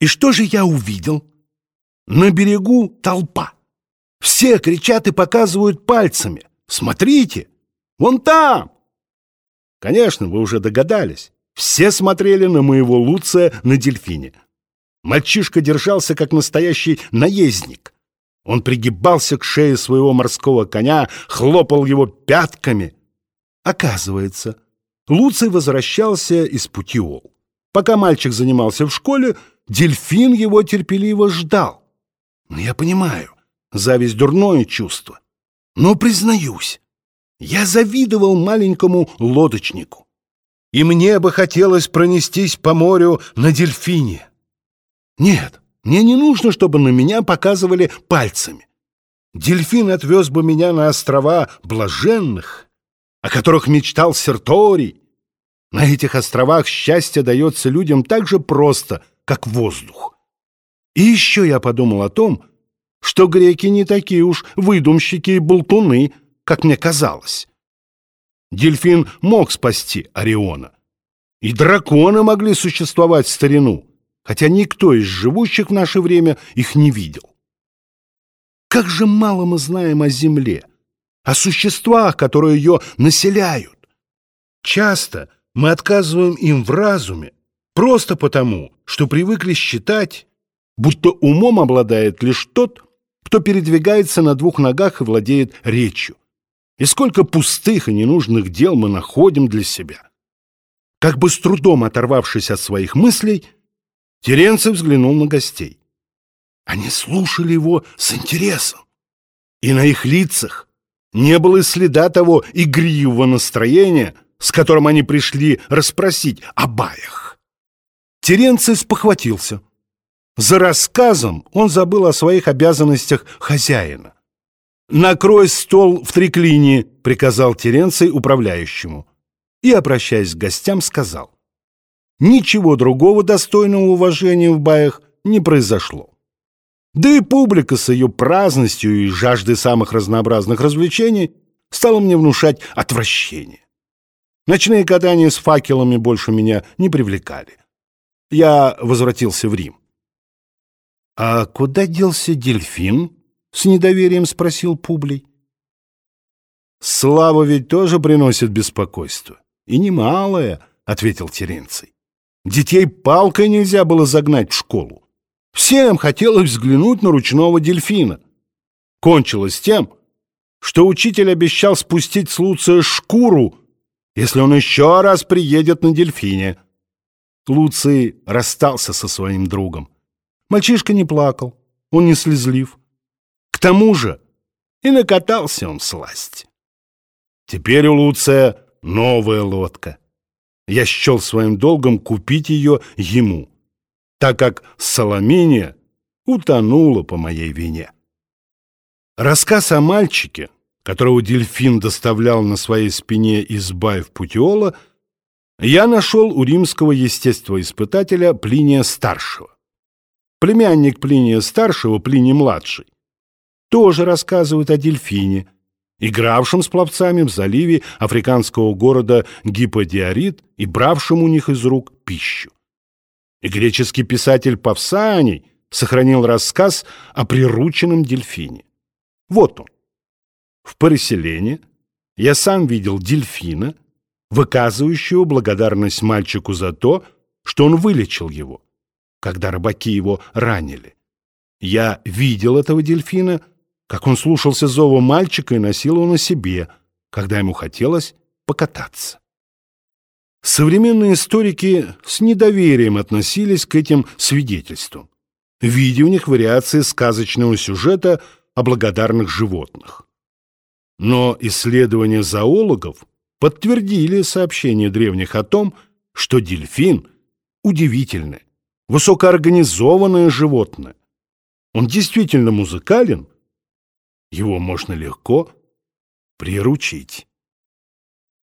И что же я увидел? На берегу толпа. Все кричат и показывают пальцами. Смотрите, вон там. Конечно, вы уже догадались. Все смотрели на моего Луция на дельфине. Мальчишка держался как настоящий наездник. Он пригибался к шее своего морского коня, хлопал его пятками. Оказывается, Луций возвращался из Путиол. Пока мальчик занимался в школе, дельфин его терпеливо ждал. Но я понимаю, зависть — дурное чувство. Но признаюсь, я завидовал маленькому лодочнику. И мне бы хотелось пронестись по морю на дельфине. Нет, мне не нужно, чтобы на меня показывали пальцами. Дельфин отвез бы меня на острова блаженных, о которых мечтал Серторий. На этих островах счастье дается людям так же просто, как воздух. И еще я подумал о том, что греки не такие уж выдумщики и болтуны, как мне казалось. Дельфин мог спасти Ориона. И драконы могли существовать в старину, хотя никто из живущих в наше время их не видел. Как же мало мы знаем о Земле, о существах, которые ее населяют. Часто мы отказываем им в разуме просто потому, что привыкли считать, будто умом обладает лишь тот, кто передвигается на двух ногах и владеет речью. И сколько пустых и ненужных дел мы находим для себя. Как бы с трудом оторвавшись от своих мыслей, Теренций взглянул на гостей. Они слушали его с интересом, и на их лицах не было следа того игривого настроения, с которым они пришли расспросить о баях. Теренций спохватился. За рассказом он забыл о своих обязанностях хозяина. «Накрой стол в триклине», — приказал Теренций управляющему. И, обращаясь к гостям, сказал. Ничего другого достойного уважения в баях не произошло. Да и публика с ее праздностью и жаждой самых разнообразных развлечений стала мне внушать отвращение. Ночные катания с факелами больше меня не привлекали. Я возвратился в Рим. «А куда делся дельфин?» — с недоверием спросил Публий. «Слава ведь тоже приносит беспокойство. И немалое», — ответил Теренций. «Детей палкой нельзя было загнать в школу. Всем хотелось взглянуть на ручного дельфина. Кончилось тем, что учитель обещал спустить с Луция шкуру, если он еще раз приедет на дельфине». Луций расстался со своим другом. Мальчишка не плакал, он не слезлив. К тому же и накатался он сласть. Теперь у Луция новая лодка. Я счел своим долгом купить ее ему, так как Соломиния утонула по моей вине. Рассказ о мальчике, которого дельфин доставлял на своей спине из Баев Путиола, я нашел у римского естествоиспытателя Плиния-старшего. Племянник Плиния-старшего, Плиний-младший, тоже рассказывает о дельфине, игравшем с пловцами в заливе африканского города Гиподиарит и бравшем у них из рук пищу. И греческий писатель Павсаний сохранил рассказ о прирученном дельфине. Вот он. В Париселене я сам видел дельфина, выказывающего благодарность мальчику за то, что он вылечил его когда рыбаки его ранили. Я видел этого дельфина, как он слушался зова мальчика и носил его на себе, когда ему хотелось покататься. Современные историки с недоверием относились к этим свидетельствам, видя в них вариации сказочного сюжета о благодарных животных. Но исследования зоологов подтвердили сообщение древних о том, что дельфин – удивительное, высокоорганизованное животное. Он действительно музыкален, его можно легко приручить.